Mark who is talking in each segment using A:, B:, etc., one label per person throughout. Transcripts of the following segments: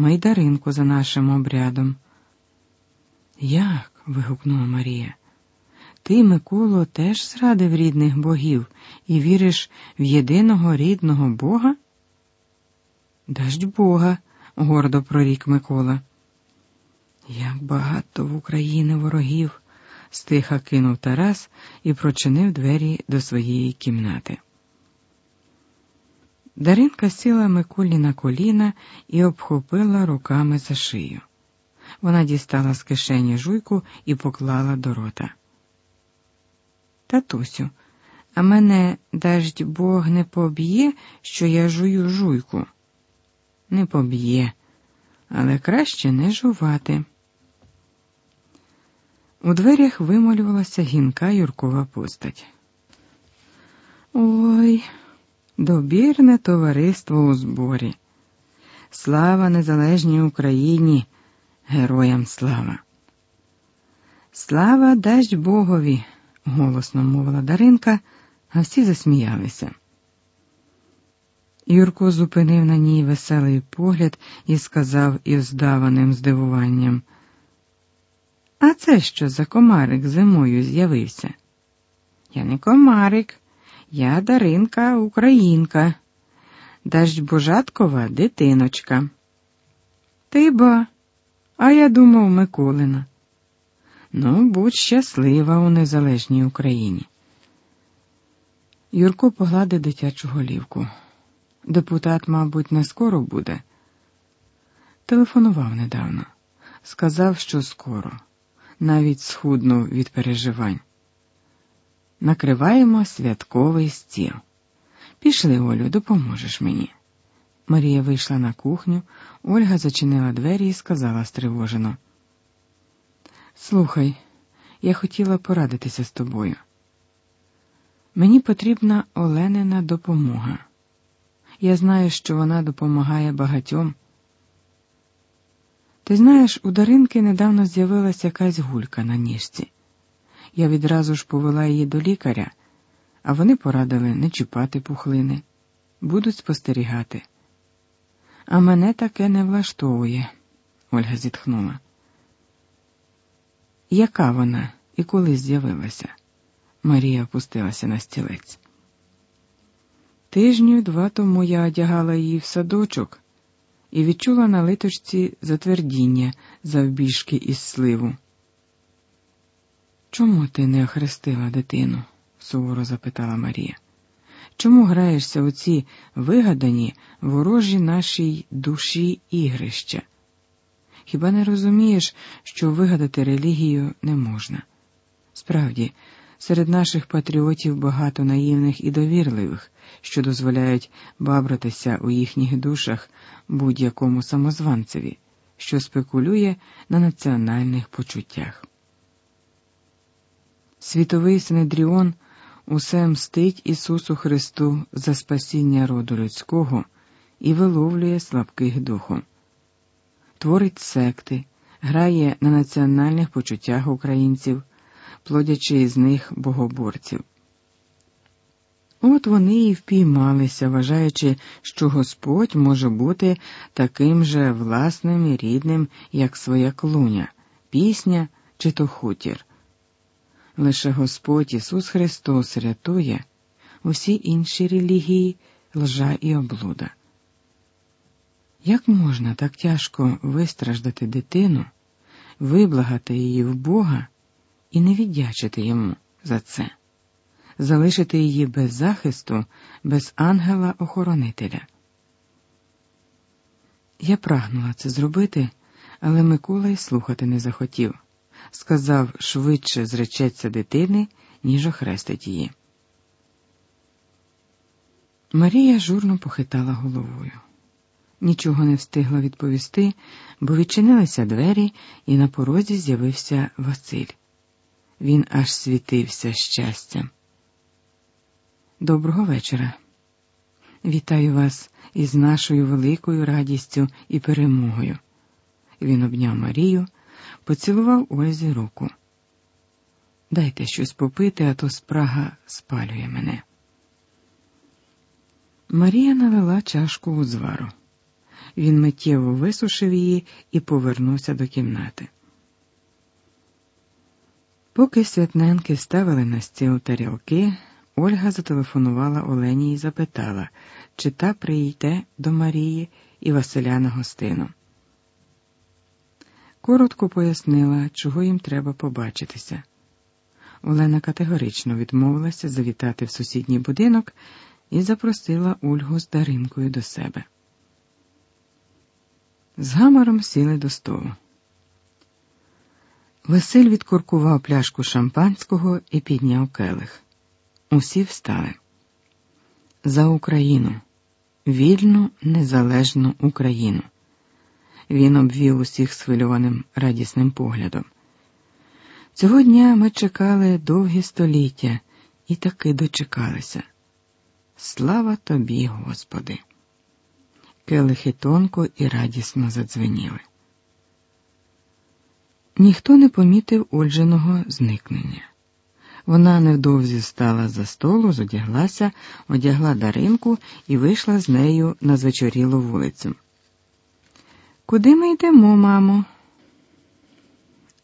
A: майдаринку за нашим обрядом. Як? вигукнула Марія. Ти, Миколо, теж зрадив рідних богів і віриш в єдиного рідного Бога? Даждь Бога, гордо прорік Микола. Як багато в Україні ворогів, стиха кинув Тарас і прочинив двері до своєї кімнати. Даринка сіла Миколі на коліна і обхопила руками за шию. Вона дістала з кишені жуйку і поклала до рота. Татусю, а мене даждь Бог не поб'є, що я жую жуйку. Не поб'є, але краще не жувати. У дверях вималювалася гінка Юркова постать. Ой, добірне товариство у зборі. Слава незалежній Україні, героям слава. Слава дасть Богові, голосно мовила Даринка, а всі засміялися. Юрко зупинив на ній веселий погляд і сказав із здаваним здивуванням. А це що за комарик зимою з'явився? Я не комарик, я Даринка Українка, даждь Божаткова дитиночка. Ти ба, а я думав Миколина. Ну, будь щаслива у незалежній Україні. Юрко погладив дитячу голівку. Депутат, мабуть, не скоро буде. Телефонував недавно, сказав, що скоро навіть схуднув від переживань. Накриваємо святковий стіл. Пішли, Олю, допоможеш мені. Марія вийшла на кухню, Ольга зачинила двері і сказала стривожено. Слухай, я хотіла порадитися з тобою. Мені потрібна Оленина допомога. Я знаю, що вона допомагає багатьом. Ти знаєш, у Даринки недавно з'явилася якась гулька на ніжці. Я відразу ж повела її до лікаря, а вони порадили не чіпати пухлини, будуть спостерігати. А мене таке не влаштовує, Ольга зітхнула. Яка вона і коли з'явилася? Марія опустилася на стілець. Тижню два тому я одягала її в садочок і відчула на литочці затвердіння завбіжки із сливу. Чому ти не охрестила дитину? суворо запитала Марія. Чому граєшся у ці вигадані ворожі нашій душі ігрища? Хіба не розумієш, що вигадати релігію не можна? Справді, серед наших патріотів багато наївних і довірливих, що дозволяють бабратися у їхніх душах будь-якому самозванцеві, що спекулює на національних почуттях. Світовий Синедріон усе мстить Ісусу Христу за спасіння роду людського і виловлює слабких духом, творить секти, грає на національних почуттях українців, плодячи із них богоборців. От вони і впіймалися, вважаючи, що Господь може бути таким же власним і рідним, як своя клуня, пісня чи то хутір. Лише Господь Ісус Христос рятує усі інші релігії, лжа і облуда. Як можна так тяжко вистраждати дитину, виблагати її в Бога і не віддячити йому за це? залишити її без захисту, без ангела-охоронителя. Я прагнула це зробити, але Микола й слухати не захотів. Сказав, швидше зречеться дитини, ніж охрестить її. Марія журно похитала головою. Нічого не встигла відповісти, бо відчинилися двері, і на порозі з'явився Василь. Він аж світився щастям. Доброго вечора. Вітаю вас із нашою великою радістю і перемогою. Він обняв Марію, поцілував Ользі руку. Дайте щось попити, а то спрага спалює мене. Марія налила чашку у звару. Він миттєво висушив її і повернувся до кімнати. Поки святненки ставили на стіл тарілки, Ольга зателефонувала Олені і запитала, чи та прийде до Марії і Василя на гостину. Коротко пояснила, чого їм треба побачитися. Олена категорично відмовилася завітати в сусідній будинок і запросила Ольгу з Даринкою до себе. З гамаром сіли до столу. Василь відкуркував пляшку шампанського і підняв келих. Усі встали. За Україну, вільну, незалежну Україну. Він обвів усіх схвильованим радісним поглядом. Цього дня ми чекали довгі століття і таки дочекалися. Слава тобі, Господи! Келихи тонко і радісно задзвеніли. Ніхто не помітив Ольжиного зникнення. Вона невдовзі стала за столу, зодяглася, одягла даринку і вийшла з нею на звечорілу вулицю. Куди ми йдемо, мамо?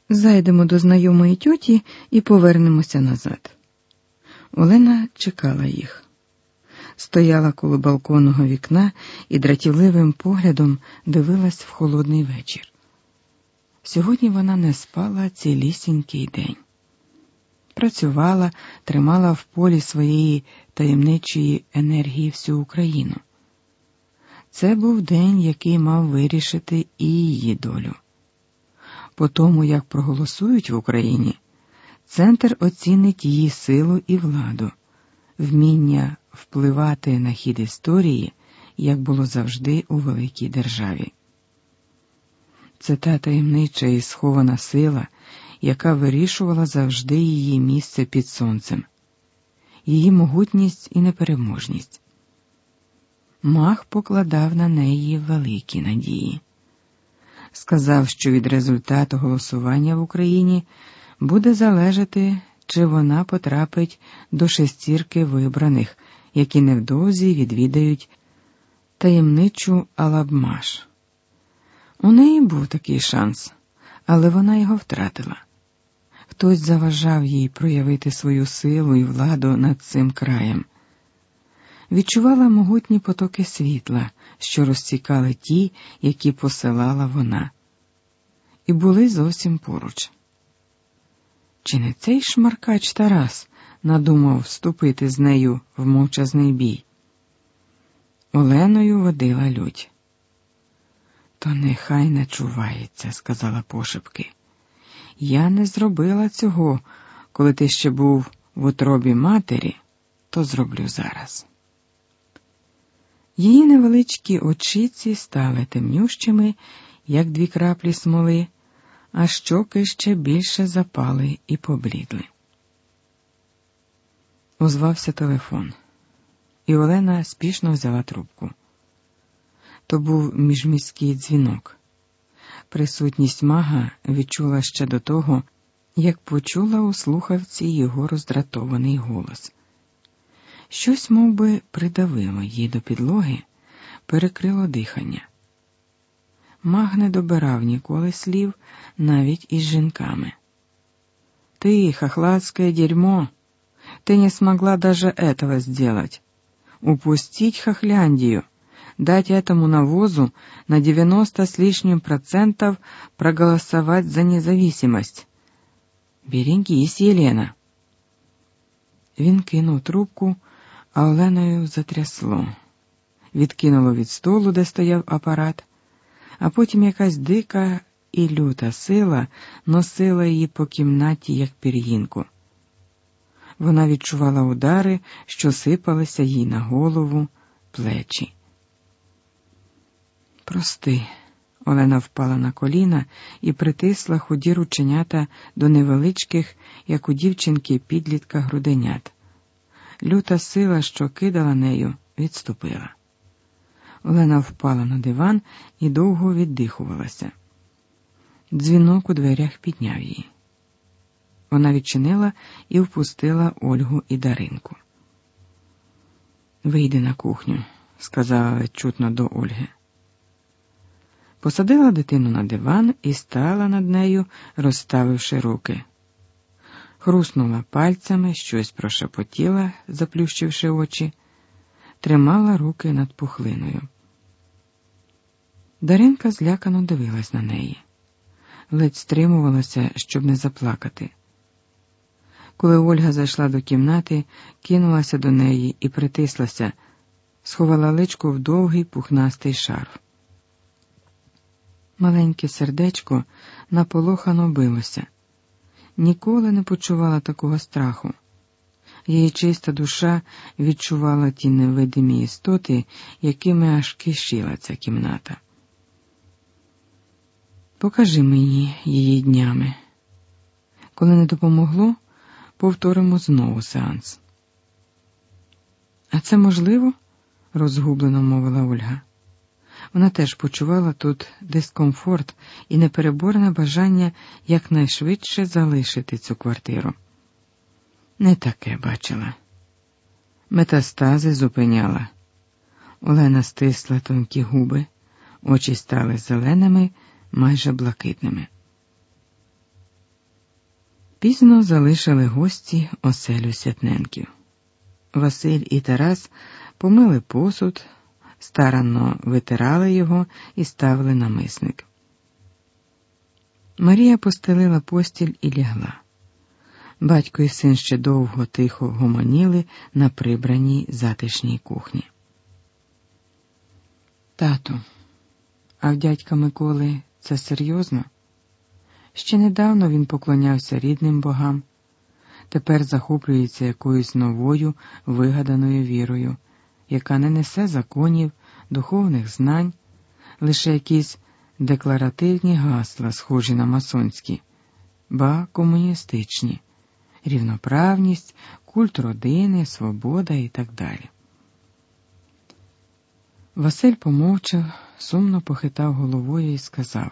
A: Зайдемо до знайомої тьоті і повернемося назад. Олена чекала їх. Стояла коло балконного вікна і дратівливим поглядом дивилась в холодний вечір. Сьогодні вона не спала цілісінький день. Працювала, тримала в полі своєї таємничої енергії всю Україну. Це був день, який мав вирішити і її долю. По тому, як проголосують в Україні, центр оцінить її силу і владу, вміння впливати на хід історії, як було завжди у великій державі. Це та таємнича і схована сила, яка вирішувала завжди її місце під сонцем, її могутність і непереможність. Мах покладав на неї великі надії. Сказав, що від результату голосування в Україні буде залежати, чи вона потрапить до шестірки вибраних, які невдовзі відвідають таємничу Алабмаш. У неї був такий шанс, але вона його втратила. Хтось заважав їй проявити свою силу і владу над цим краєм. Відчувала могутні потоки світла, що розцікали ті, які посилала вона, і були зовсім поруч. Чи не цей шмаркач Тарас надумав вступити з нею в мовчазний бій? Оленою водила лють. То нехай не чувається, сказала пошепки. Я не зробила цього, коли ти ще був в утробі матері, то зроблю зараз. Її невеличкі очиці стали темнющими, як дві краплі смоли, а щоки ще більше запали і поблідли. Озвався телефон, і Олена спішно взяла трубку. То був міжміський дзвінок. Присутність мага відчула ще до того, як почула у слухавці його роздратований голос. Щось мов би, придавило її до підлоги, перекрило дихання. Маг не добирав ніколи слів навіть із жінками. Ты, хохладское дерьмо, ты не смогла даже этого сделать. Упустить Хохляндию, дать этому навозу на девяносто с лишним процентов проголосовать за независимость. Берегись, Єлена. Він кинув трубку, А Оленою затрясло, відкинуло від столу, де стояв апарат, а потім якась дика і люта сила носила її по кімнаті, як пір'їнку. Вона відчувала удари, що сипалися їй на голову, плечі. Прости, Олена впала на коліна і притисла худі рученята до невеличких, як у дівчинки, підлітка груденят. Люта сила, що кидала нею, відступила. Олена впала на диван і довго віддихувалася. Дзвінок у дверях підняв її. Вона відчинила і впустила Ольгу і Даринку. Вийди на кухню, сказала чутно до Ольги. посадила дитину на диван і стала над нею, розставивши руки. Хруснула пальцями, щось прошепотіла, заплющивши очі, тримала руки над пухлиною. Даринка злякано дивилась на неї, ледь стримувалася, щоб не заплакати. Коли Ольга зайшла до кімнати, кинулася до неї і притислася, сховала личку в довгий пухнастий шарф. Маленьке сердечко наполохано билося, ніколи не почувала такого страху. Її чиста душа відчувала ті невидимі істоти, якими аж кишіла ця кімната. Покажи мені її днями. Коли не допомогло, повторимо знову сеанс. А це можливо? розгублено мовила Ольга. Вона теж почувала тут дискомфорт і непереборне бажання якнайшвидше залишити цю квартиру. Не таке бачила. Метастази зупиняла. Олена стисла тонкі губи, очі стали зеленими, майже блакитними. Пізно залишили гості оселю Святненків. Василь і Тарас помили посуд, старанно витирали його і ставили на мисник. Марія постелила постіль і лягла. Батько і син ще довго тихо гомоніли на прибраній затишній кухні. Тату, а в дядька Миколи це серйозно? Ще недавно він поклонявся рідним богам, тепер захоплюється якоюсь новою вигаданою вірою, яка не несе законів, духовних знань, лише якісь декларативні гасла, схожі на масонські, ба комуністичні, рівноправність, культ родини, свобода і так далі. Василь помовчав, сумно похитав головою і сказав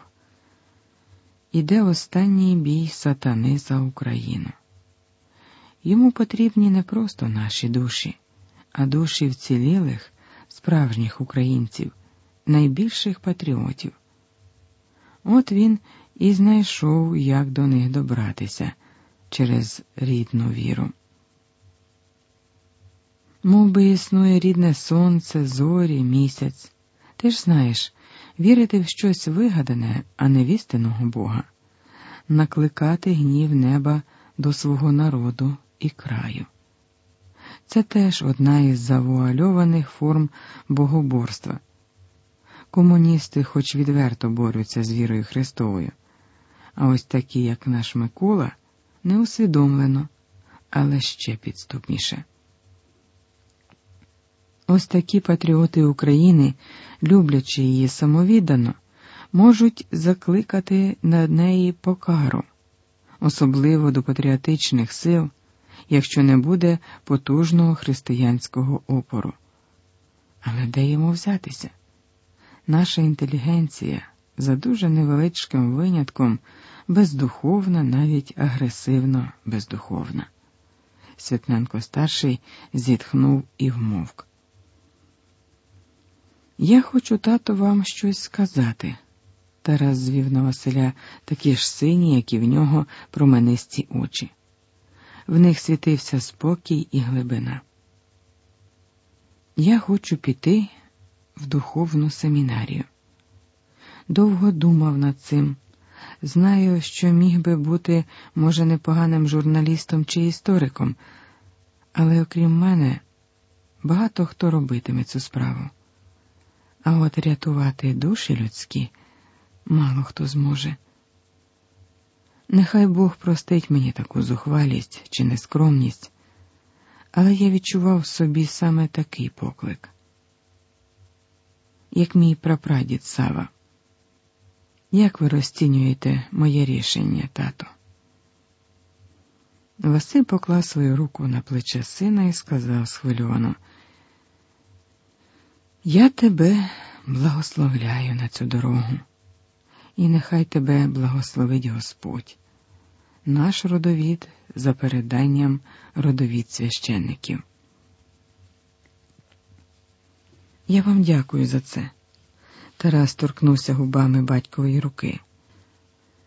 A: Іде останній бій сатани за Україну. Йому потрібні не просто наші душі, а душі вцілілих, справжніх українців, найбільших патріотів. От він і знайшов, як до них добратися через рідну віру. Мов би існує рідне сонце, зорі, місяць. Ти ж знаєш, вірити в щось вигадане, а не в істинного Бога, накликати гнів неба до свого народу і краю. Це теж одна із завуальованих форм богоборства. Комуністи, хоч відверто борються з вірою Христовою, а ось такі, як наш Микола, не усвідомлено, але ще підступніше. Ось такі патріоти України, люблячи її самовіддано, можуть закликати на неї покару, особливо до патріотичних сил, якщо не буде потужного християнського опору. Але де йому взятися? Наша інтелігенція за дуже невеличким винятком бездуховна, навіть агресивно бездуховна. Святненко старший зітхнув і вмовк. Я хочу, тато, вам щось сказати. Тарас звів на Василя такі ж сині, як і в нього променисті очі. В них світився спокій і глибина. Я хочу піти в духовну семінарію. Довго думав над цим. Знаю, що міг би бути, може, непоганим журналістом чи істориком, але окрім мене, багато хто робитиме цю справу. А от рятувати душі людські мало хто зможе. Нехай Бог простить мені таку зухвалість чи нескромність, але я відчував в собі саме такий поклик, як мій прапрадід Сава. Як ви розцінюєте моє рішення, тато? Василь поклав свою руку на плече сина і сказав схвильовано. Я тебе благословляю на цю дорогу, і нехай тебе благословить Господь, наш родовід за переданням родовід священників. Я вам дякую за це. Тарас торкнувся губами батькової руки.